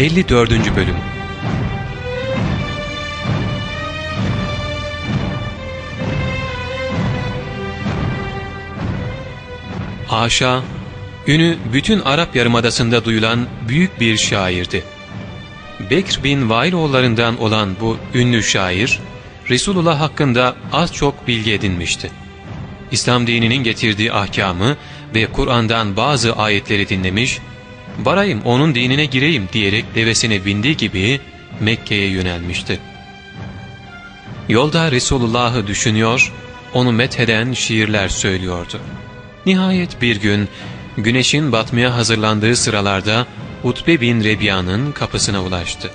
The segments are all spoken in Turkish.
54. Bölüm Aşa, ünü bütün Arap Yarımadası'nda duyulan büyük bir şairdi. Bekr bin Vailoğullarından olan bu ünlü şair, Resulullah hakkında az çok bilgi edinmişti. İslam dininin getirdiği ahkamı ve Kur'an'dan bazı ayetleri dinlemiş, varayım onun dinine gireyim diyerek devesine bindiği gibi Mekke'ye yönelmişti. Yolda Resulullah'ı düşünüyor, onu metheden şiirler söylüyordu. Nihayet bir gün güneşin batmaya hazırlandığı sıralarda Utbe bin Rebiya'nın kapısına ulaştı.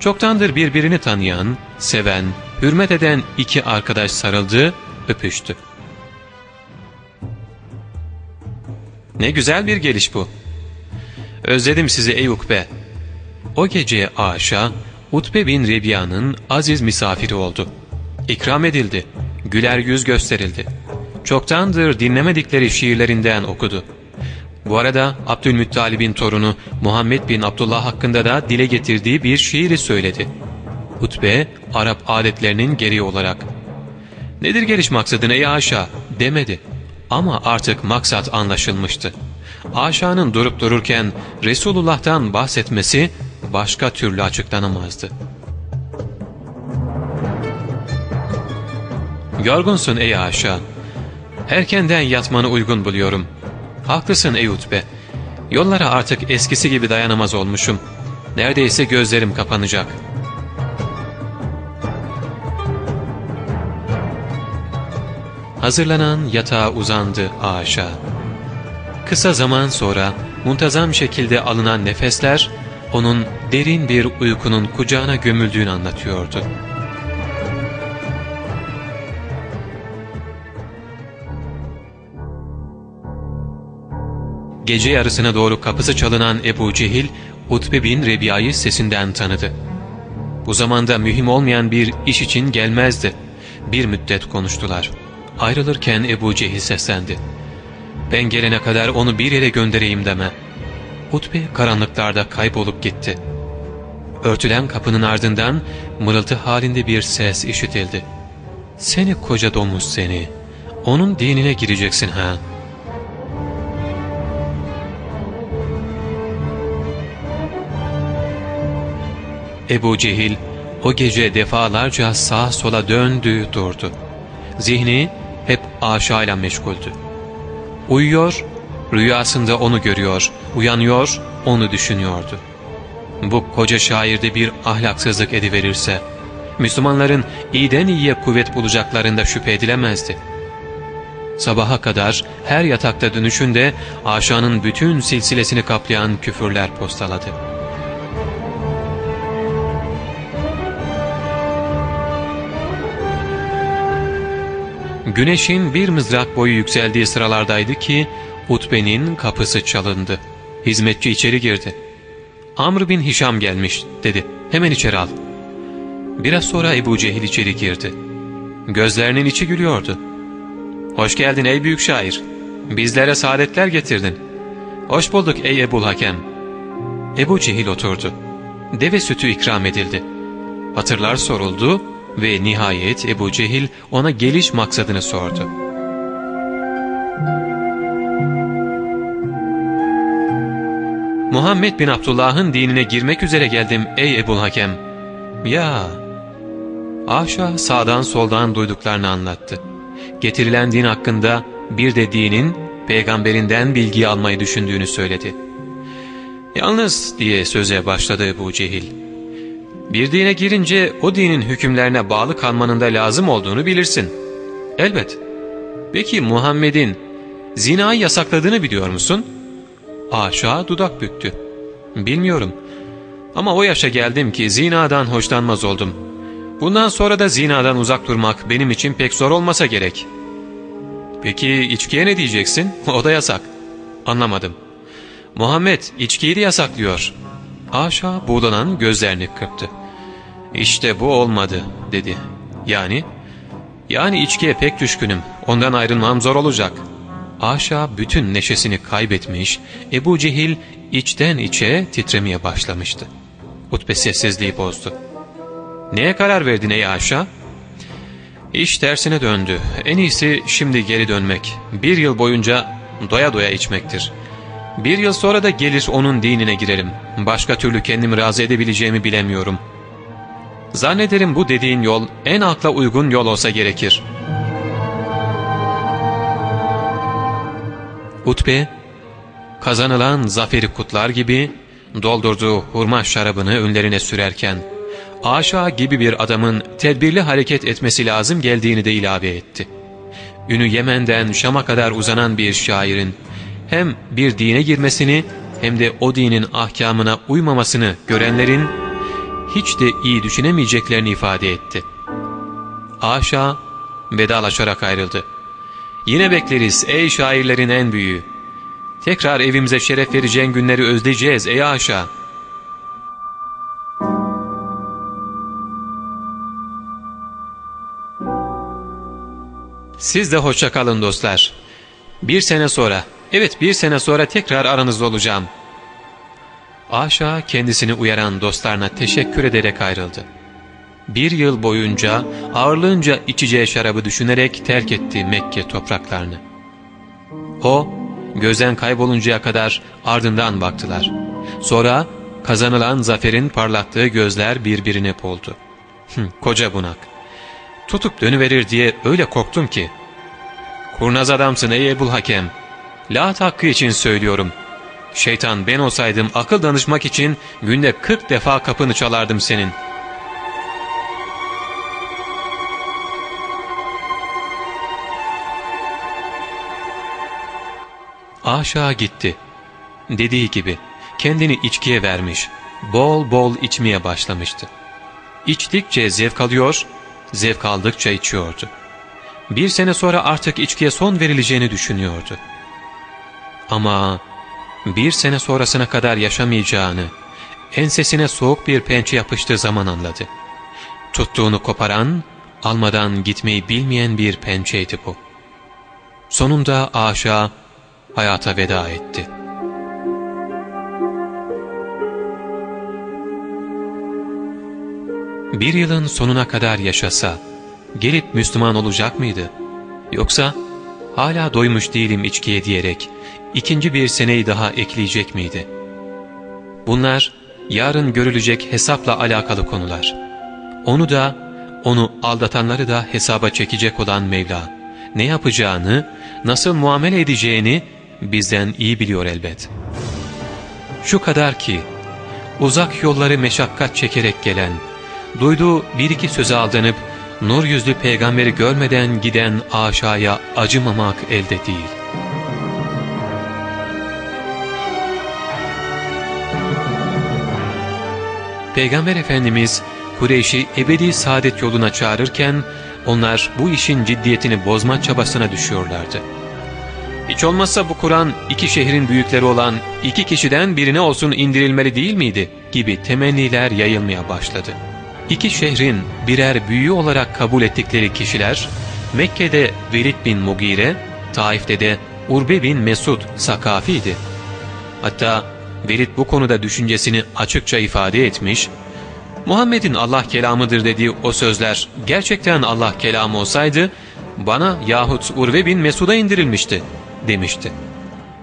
Çoktandır birbirini tanıyan, seven, hürmet eden iki arkadaş sarıldı, öpüştü. Ne güzel bir geliş bu. Özledim sizi ey Ukbe. O gece Aşa, Utbe bin Rebiya'nın aziz misafiri oldu. İkram edildi, güler yüz gösterildi. Çoktandır dinlemedikleri şiirlerinden okudu. Bu arada Abdülmuttalib'in torunu Muhammed bin Abdullah hakkında da dile getirdiği bir şiiri söyledi. Utbe, Arap adetlerinin gereği olarak ''Nedir geliş maksadın ey Aşa?'' demedi. Ama artık maksat anlaşılmıştı. Aşa'nın durup dururken Resulullah'tan bahsetmesi başka türlü açıklanamazdı. ''Yorgunsun ey Aşa. Erkenden yatmanı uygun buluyorum. Haklısın ey Utbe. Yollara artık eskisi gibi dayanamaz olmuşum. Neredeyse gözlerim kapanacak.'' Hazırlanan yatağa uzandı aşağı. Kısa zaman sonra muntazam şekilde alınan nefesler onun derin bir uykunun kucağına gömüldüğünü anlatıyordu. Gece yarısına doğru kapısı çalınan Ebu Cehil, Utbe bin Rebiya'yı sesinden tanıdı. Bu zamanda mühim olmayan bir iş için gelmezdi. Bir müddet konuştular. Ayrılırken Ebu Cehil seslendi. Ben gelene kadar onu bir yere göndereyim deme. Utbe karanlıklarda kaybolup gitti. Örtülen kapının ardından mırıltı halinde bir ses işitildi. Seni koca domuz seni. Onun dinine gireceksin ha. Ebu Cehil o gece defalarca sağa sola döndü durdu. Zihni hep aşağıyla meşguldü. Uyuyor, rüyasında onu görüyor, uyanıyor, onu düşünüyordu. Bu koca şairde bir ahlaksızlık ediverirse, Müslümanların iyiden iyiye kuvvet bulacaklarında şüphe edilemezdi. Sabaha kadar her yatakta dönüşünde aşağının bütün silsilesini kaplayan küfürler postaladı. Güneşin bir mızrak boyu yükseldiği sıralardaydı ki Utbe'nin kapısı çalındı. Hizmetçi içeri girdi. Amr bin Hişam gelmiş dedi. Hemen içeri al. Biraz sonra Ebu Cehil içeri girdi. Gözlerinin içi gülüyordu. Hoş geldin ey büyük şair. Bizlere saadetler getirdin. Hoş bulduk ey Ebul Hakem. Ebu Cehil oturdu. Deve sütü ikram edildi. Hatırlar soruldu ve nihayet Ebu Cehil ona geliş maksadını sordu. Muhammed bin Abdullah'ın dinine girmek üzere geldim ey Ebu Hakem. Ya! Aşa sağdan soldan duyduklarını anlattı. Getirilen din hakkında bir de dinin peygamberinden bilgi almayı düşündüğünü söyledi. Yalnız diye söze başladı Ebu Cehil. Bir dine girince o dinin hükümlerine bağlı kalmanın da lazım olduğunu bilirsin. Elbet. Peki Muhammed'in zinayı yasakladığını biliyor musun? Aşağı dudak büktü. Bilmiyorum. Ama o yaşa geldim ki zinadan hoşlanmaz oldum. Bundan sonra da zinadan uzak durmak benim için pek zor olmasa gerek. Peki içkiye ne diyeceksin? O da yasak. Anlamadım. Muhammed içkiyi de yasaklıyor. Aşağı buğulanan gözlerini kırptı. İşte bu olmadı dedi. Yani? Yani içkiye pek düşkünüm. Ondan ayrılmam zor olacak. Aşağı bütün neşesini kaybetmiş, Ebu Cehil içten içe titremeye başlamıştı. Utbe sessizliği bozdu. ''Neye karar verdin ey Aşa?'' İş tersine döndü. En iyisi şimdi geri dönmek. Bir yıl boyunca doya doya içmektir. Bir yıl sonra da gelir onun dinine girerim. Başka türlü kendimi razı edebileceğimi bilemiyorum. Zannederim bu dediğin yol en akla uygun yol olsa gerekir. Utbe, kazanılan zaferi kutlar gibi doldurduğu hurma şarabını önlerine sürerken, Aşağı gibi bir adamın tedbirli hareket etmesi lazım geldiğini de ilave etti. Ünü Yemen'den Şam'a kadar uzanan bir şairin hem bir dine girmesini hem de o dinin ahkamına uymamasını görenlerin hiç de iyi düşünemeyeceklerini ifade etti. Aşağı vedalaşarak ayrıldı. Yine bekleriz ey şairlerin en büyüğü. Tekrar evimize şeref vereceğin günleri özleyeceğiz ey aşağı. Siz de hoşça kalın dostlar. Bir sene sonra, evet bir sene sonra tekrar aranızda olacağım. Aşağı kendisini uyaran dostlarına teşekkür ederek ayrıldı. Bir yıl boyunca ağırlığınca içeceği şarabı düşünerek terk etti Mekke topraklarını. O, gözden kayboluncaya kadar ardından baktılar. Sonra kazanılan zaferin parlattığı gözler birbirine boldu. koca bunak. Tutup dönüverir diye öyle korktum ki. Kurnaz adamsın ey Ebul Hakem. Lat hakkı için söylüyorum. Şeytan ben olsaydım akıl danışmak için günde kırk defa kapını çalardım senin. Aşağı gitti. Dediği gibi kendini içkiye vermiş, bol bol içmeye başlamıştı. İçtikçe zevk alıyor, zevk aldıkça içiyordu. Bir sene sonra artık içkiye son verileceğini düşünüyordu. Ama bir sene sonrasına kadar yaşamayacağını, ensesine soğuk bir pençe yapıştığı zaman anladı. Tuttuğunu koparan, almadan gitmeyi bilmeyen bir pençeydi bu. Sonunda aşağı hayata veda etti. Bir yılın sonuna kadar yaşasa, gelip Müslüman olacak mıydı? Yoksa hala doymuş değilim içkiye diyerek ikinci bir seneyi daha ekleyecek miydi? Bunlar yarın görülecek hesapla alakalı konular. Onu da, onu aldatanları da hesaba çekecek olan Mevla, ne yapacağını, nasıl muamele edeceğini bizden iyi biliyor elbet. Şu kadar ki, uzak yolları meşakkat çekerek gelen, duyduğu bir iki söze aldanıp, nur yüzlü peygamberi görmeden giden aşağıya acımamak elde değil. Peygamber Efendimiz Kureyş'i ebedi saadet yoluna çağırırken onlar bu işin ciddiyetini bozma çabasına düşüyorlardı. Hiç olmazsa bu Kur'an iki şehrin büyükleri olan iki kişiden birine olsun indirilmeli değil miydi gibi temenniler yayılmaya başladı. İki şehrin birer büyüğü olarak kabul ettikleri kişiler Mekke'de Velid bin Mugire, Taif'te de Urbe bin Mesud Sakafi'ydi. Hatta Velid bu konuda düşüncesini açıkça ifade etmiş, Muhammed'in Allah kelamıdır dediği o sözler gerçekten Allah kelamı olsaydı, bana yahut Urve bin Mesud'a indirilmişti demişti.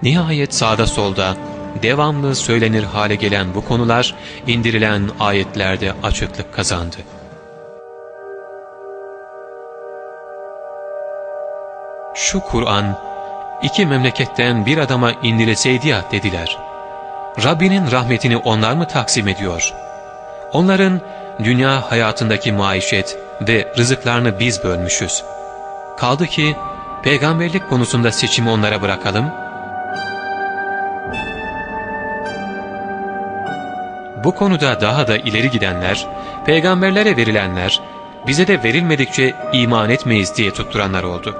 Nihayet sağda solda devamlı söylenir hale gelen bu konular indirilen ayetlerde açıklık kazandı. Şu Kur'an iki memleketten bir adama indirilseydi ya dediler. Rabbinin rahmetini onlar mı taksim ediyor? Onların dünya hayatındaki maişet ve rızıklarını biz bölmüşüz. Kaldı ki peygamberlik konusunda seçimi onlara bırakalım. Bu konuda daha da ileri gidenler, peygamberlere verilenler, bize de verilmedikçe iman etmeyiz diye tutturanlar oldu.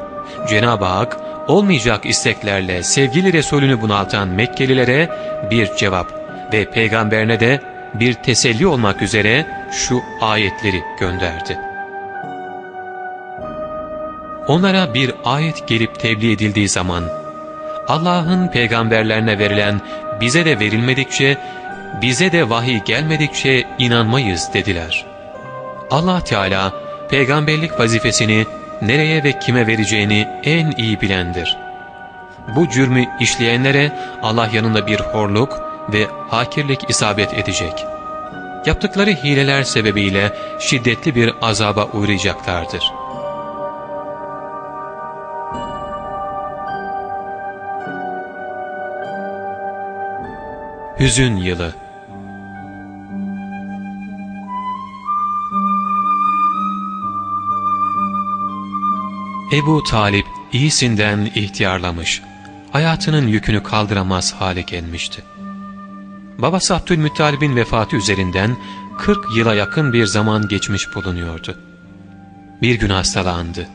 Cenab-ı Hak olmayacak isteklerle sevgili Resulünü bunaltan Mekkelilere bir cevap ve peygamberine de bir teselli olmak üzere şu ayetleri gönderdi. Onlara bir ayet gelip tebliğ edildiği zaman, Allah'ın peygamberlerine verilen bize de verilmedikçe bize de vahiy gelmedikçe inanmayız dediler. allah Teala peygamberlik vazifesini nereye ve kime vereceğini en iyi bilendir. Bu cürmü işleyenlere Allah yanında bir horluk ve hakirlik isabet edecek. Yaptıkları hileler sebebiyle şiddetli bir azaba uğrayacaklardır. Hüzün Yılı Ebu Talip iyisinden ihtiyarlamış, hayatının yükünü kaldıramaz hale gelmişti. Babası Abdülmuttalib'in vefatı üzerinden 40 yıla yakın bir zaman geçmiş bulunuyordu. Bir gün hastalandı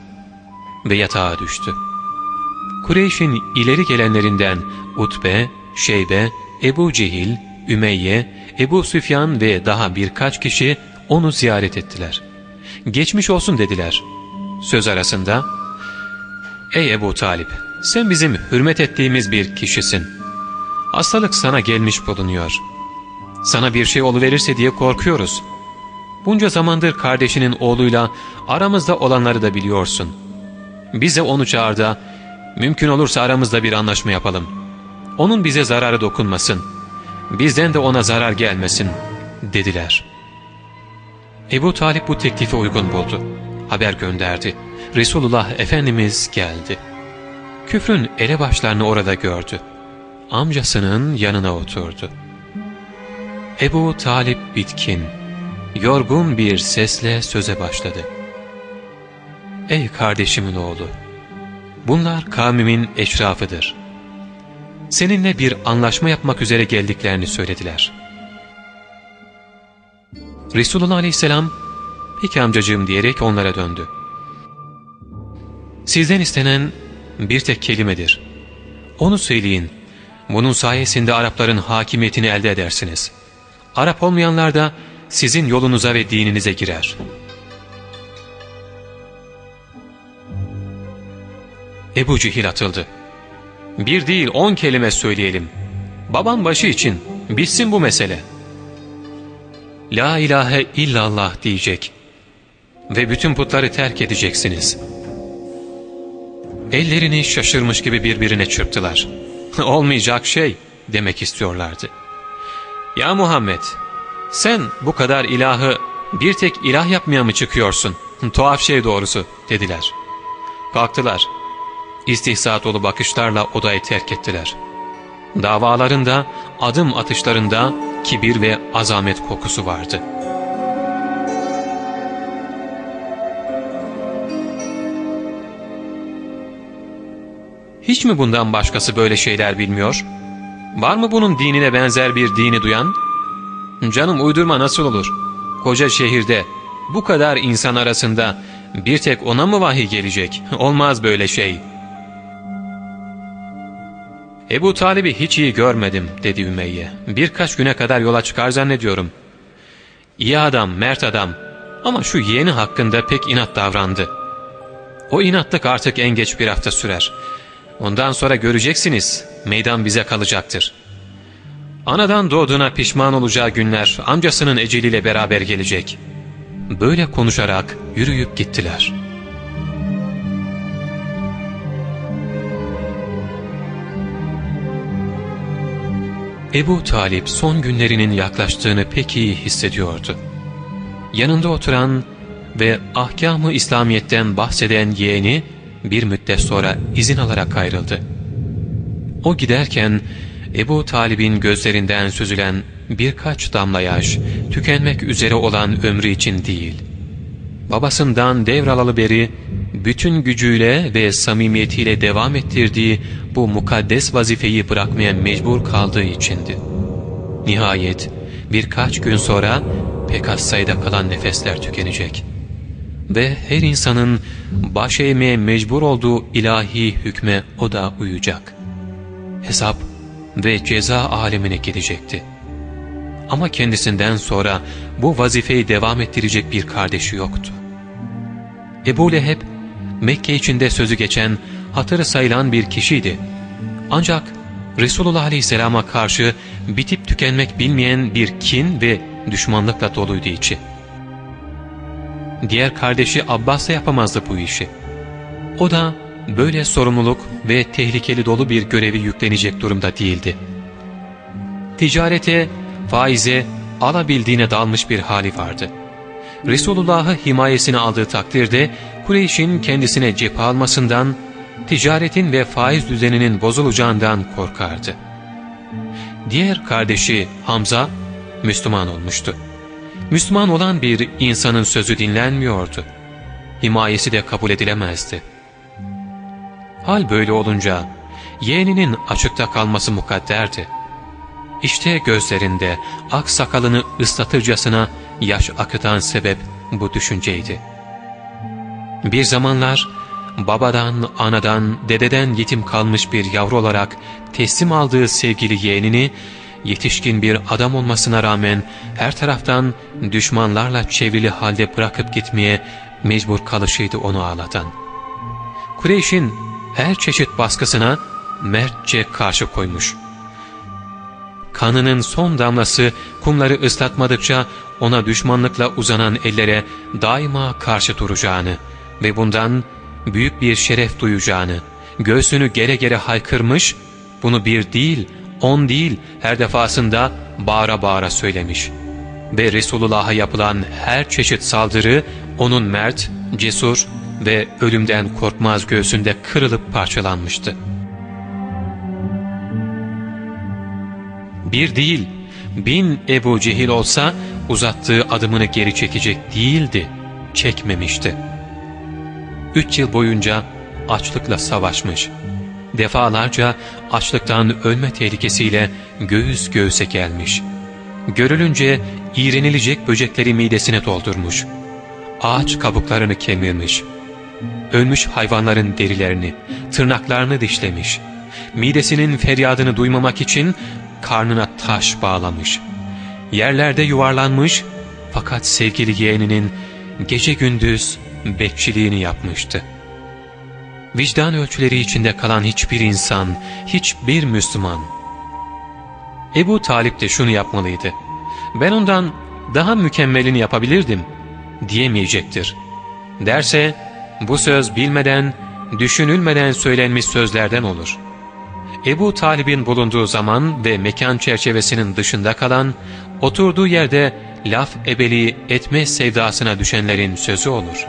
ve yatağa düştü. Kureyş'in ileri gelenlerinden Utbe, Şeybe, Ebu Cehil, Ümeyye, Ebu Süfyan ve daha birkaç kişi onu ziyaret ettiler. Geçmiş olsun dediler. Söz arasında, ''Ey Ebu Talip, sen bizim hürmet ettiğimiz bir kişisin. Hastalık sana gelmiş bulunuyor. Sana bir şey verirse diye korkuyoruz. Bunca zamandır kardeşinin oğluyla aramızda olanları da biliyorsun. Bize onu çağır da, mümkün olursa aramızda bir anlaşma yapalım. Onun bize zararı dokunmasın. Bizden de ona zarar gelmesin.'' dediler. Ebu Talip bu teklifi uygun buldu. Haber gönderdi. Resulullah Efendimiz geldi. Küfrün elebaşlarını orada gördü. Amcasının yanına oturdu. Ebu Talip bitkin, yorgun bir sesle söze başladı. Ey kardeşimin oğlu! Bunlar kavmimin eşrafıdır. Seninle bir anlaşma yapmak üzere geldiklerini söylediler. Resulullah Aleyhisselam, peki amcacığım diyerek onlara döndü. Sizden istenen bir tek kelimedir. Onu söyleyin. Bunun sayesinde Arapların hakimiyetini elde edersiniz. Arap olmayanlar da sizin yolunuza ve dininize girer. Ebu Cihil atıldı. Bir değil on kelime söyleyelim. Baban başı için bitsin bu mesele. La ilahe illallah diyecek. Ve bütün putları terk edeceksiniz.'' Ellerini şaşırmış gibi birbirine çırptılar. Olmayacak şey demek istiyorlardı. Ya Muhammed sen bu kadar ilahı bir tek ilah yapmaya mı çıkıyorsun? Tuhaf şey doğrusu dediler. Kalktılar. İstihza dolu bakışlarla odayı terk ettiler. Davalarında, adım atışlarında kibir ve azamet kokusu vardı.'' Hiç mi bundan başkası böyle şeyler bilmiyor? Var mı bunun dinine benzer bir dini duyan? Canım uydurma nasıl olur? Koca şehirde bu kadar insan arasında bir tek ona mı vahiy gelecek? Olmaz böyle şey. Ebu Talib'i hiç iyi görmedim dedi Ümeyye. Birkaç güne kadar yola çıkar zannediyorum. İyi adam, mert adam ama şu yeğeni hakkında pek inat davrandı. O inatlık artık en geç bir hafta sürer. Ondan sonra göreceksiniz, meydan bize kalacaktır. Anadan doğduğuna pişman olacağı günler amcasının eceliyle beraber gelecek. Böyle konuşarak yürüyüp gittiler. Ebu Talip son günlerinin yaklaştığını pek iyi hissediyordu. Yanında oturan ve ahkamı İslamiyet'ten bahseden yeğeni bir müddet sonra izin alarak ayrıldı. O giderken Ebu Talib'in gözlerinden süzülen birkaç damla yaş tükenmek üzere olan ömrü için değil. Babasından devralalı beri bütün gücüyle ve samimiyetiyle devam ettirdiği bu mukaddes vazifeyi bırakmaya mecbur kaldığı içindi. Nihayet birkaç gün sonra pek az sayıda kalan nefesler tükenecek.'' Ve her insanın baş eğmeye mecbur olduğu ilahi hükme o da uyacak. Hesap ve ceza alemine gidecekti. Ama kendisinden sonra bu vazifeyi devam ettirecek bir kardeşi yoktu. Ebu Leheb, Mekke içinde sözü geçen, hatırı sayılan bir kişiydi. Ancak Resulullah Aleyhisselam'a karşı bitip tükenmek bilmeyen bir kin ve düşmanlıkla doluydu içi. Diğer kardeşi Abbas da yapamazdı bu işi. O da böyle sorumluluk ve tehlikeli dolu bir görevi yüklenecek durumda değildi. Ticarete, faize, alabildiğine dalmış bir hali vardı. Resulullah'ı himayesine aldığı takdirde Kureyş'in kendisine cephe almasından, ticaretin ve faiz düzeninin bozulacağından korkardı. Diğer kardeşi Hamza, Müslüman olmuştu. Müslüman olan bir insanın sözü dinlenmiyordu. Himayesi de kabul edilemezdi. Hal böyle olunca yeğeninin açıkta kalması mukadderdi. İşte gözlerinde ak sakalını ıslatırcasına yaş akıtan sebep bu düşünceydi. Bir zamanlar babadan, anadan, dededen yetim kalmış bir yavru olarak teslim aldığı sevgili yeğenini, yetişkin bir adam olmasına rağmen her taraftan düşmanlarla çevrili halde bırakıp gitmeye mecbur kalışıydı onu ağlatan. Kureyş'in her çeşit baskısına mertçe karşı koymuş. Kanının son damlası kumları ıslatmadıkça ona düşmanlıkla uzanan ellere daima karşı duracağını ve bundan büyük bir şeref duyacağını, göğsünü gere gere haykırmış, bunu bir değil, on değil her defasında bağıra bağıra söylemiş. Ve Resulullah'a yapılan her çeşit saldırı onun mert, cesur ve ölümden korkmaz göğsünde kırılıp parçalanmıştı. Bir değil, bin Ebu Cehil olsa uzattığı adımını geri çekecek değildi, çekmemişti. Üç yıl boyunca açlıkla savaşmış. Defalarca açlıktan ölme tehlikesiyle göğüs göğüse gelmiş. Görülünce iğrenilecek böcekleri midesine doldurmuş. Ağaç kabuklarını kemirmiş. Ölmüş hayvanların derilerini, tırnaklarını dişlemiş. Midesinin feryadını duymamak için karnına taş bağlamış. Yerlerde yuvarlanmış fakat sevgili yeğeninin gece gündüz bekçiliğini yapmıştı. Vicdan ölçüleri içinde kalan hiçbir insan, hiçbir Müslüman. Ebu Talip de şunu yapmalıydı. Ben ondan daha mükemmelini yapabilirdim diyemeyecektir. Derse bu söz bilmeden, düşünülmeden söylenmiş sözlerden olur. Ebu Talib'in bulunduğu zaman ve mekan çerçevesinin dışında kalan, oturduğu yerde laf ebeliği etme sevdasına düşenlerin sözü olur.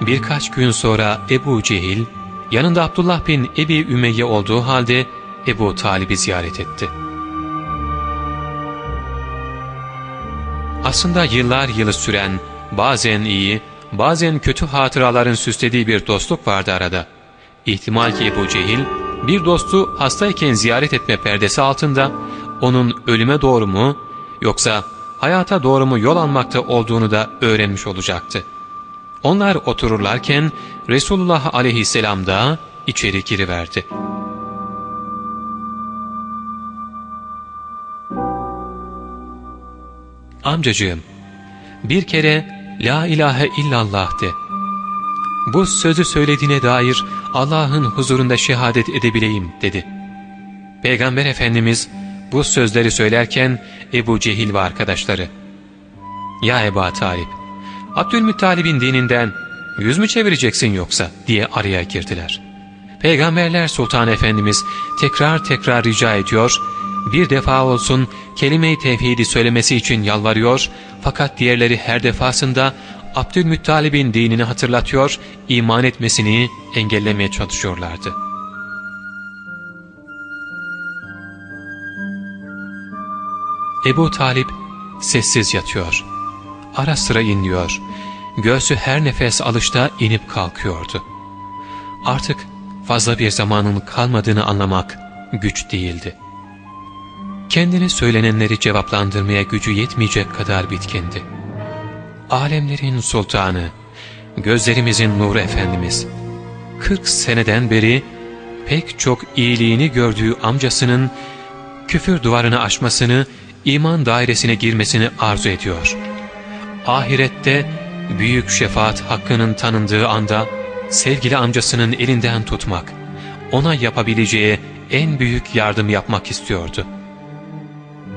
Birkaç gün sonra Ebu Cehil, yanında Abdullah bin Ebi Ümeyye olduğu halde Ebu Talib'i ziyaret etti. Aslında yıllar yılı süren, bazen iyi, bazen kötü hatıraların süslediği bir dostluk vardı arada. İhtimal ki Ebu Cehil, bir dostu hastayken ziyaret etme perdesi altında, onun ölüme doğru mu, yoksa hayata doğru mu yol almakta olduğunu da öğrenmiş olacaktı. Onlar otururlarken Resulullah aleyhisselam da içeri giriverdi. Amcacığım, bir kere La ilahe illallah de. Bu sözü söylediğine dair Allah'ın huzurunda şehadet edebileyim dedi. Peygamber Efendimiz bu sözleri söylerken Ebu Cehil ve arkadaşları ''Ya Ebu Talip, Abdülmuttalib'in dininden yüz mü çevireceksin yoksa?'' diye araya girdiler. Peygamberler Sultan Efendimiz tekrar tekrar rica ediyor, bir defa olsun kelime-i tevhidi söylemesi için yalvarıyor fakat diğerleri her defasında Abdülmuttalib'in dinini hatırlatıyor, iman etmesini engellemeye çalışıyorlardı. Ebu Talip sessiz yatıyor. Ara sıra inliyor. Göğsü her nefes alışta inip kalkıyordu. Artık fazla bir zamanın kalmadığını anlamak güç değildi. Kendine söylenenleri cevaplandırmaya gücü yetmeyecek kadar bitkindi. Alemlerin sultanı, gözlerimizin nuru Efendimiz, 40 seneden beri pek çok iyiliğini gördüğü amcasının küfür duvarını aşmasını, iman dairesine girmesini arzu ediyor. Ahirette büyük şefaat hakkının tanındığı anda sevgili amcasının elinden tutmak, ona yapabileceği en büyük yardım yapmak istiyordu.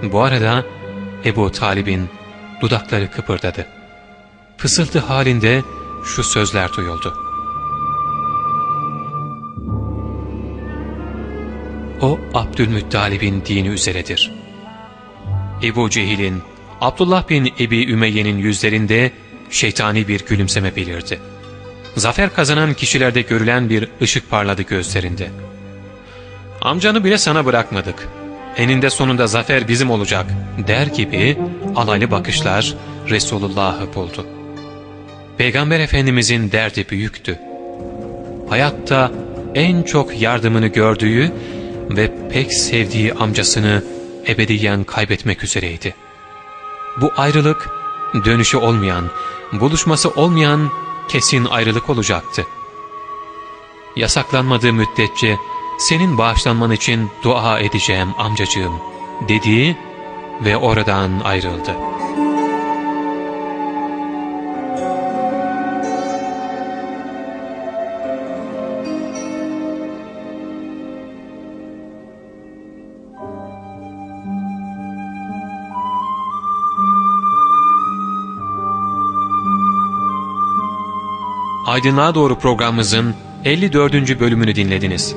Bu arada Ebu Talib'in dudakları kıpırdadı. Fısıltı halinde şu sözler duyuldu. O Abdülmuttalib'in dini üzeredir. Ebu Cehil'in, Abdullah bin Ebi Ümeyye'nin yüzlerinde şeytani bir gülümseme belirdi. Zafer kazanan kişilerde görülen bir ışık parladı gözlerinde. Amcanı bile sana bırakmadık. Eninde sonunda zafer bizim olacak der gibi alaylı bakışlar Resulullah'ı buldu. Peygamber Efendimizin derdi büyüktü. Hayatta en çok yardımını gördüğü ve pek sevdiği amcasını ebediyen kaybetmek üzereydi. Bu ayrılık dönüşü olmayan, buluşması olmayan kesin ayrılık olacaktı. Yasaklanmadığı müddetçe senin bağışlanman için dua edeceğim amcacığım dediği ve oradan ayrıldı. Aydınlığa Doğru programımızın 54. bölümünü dinlediniz.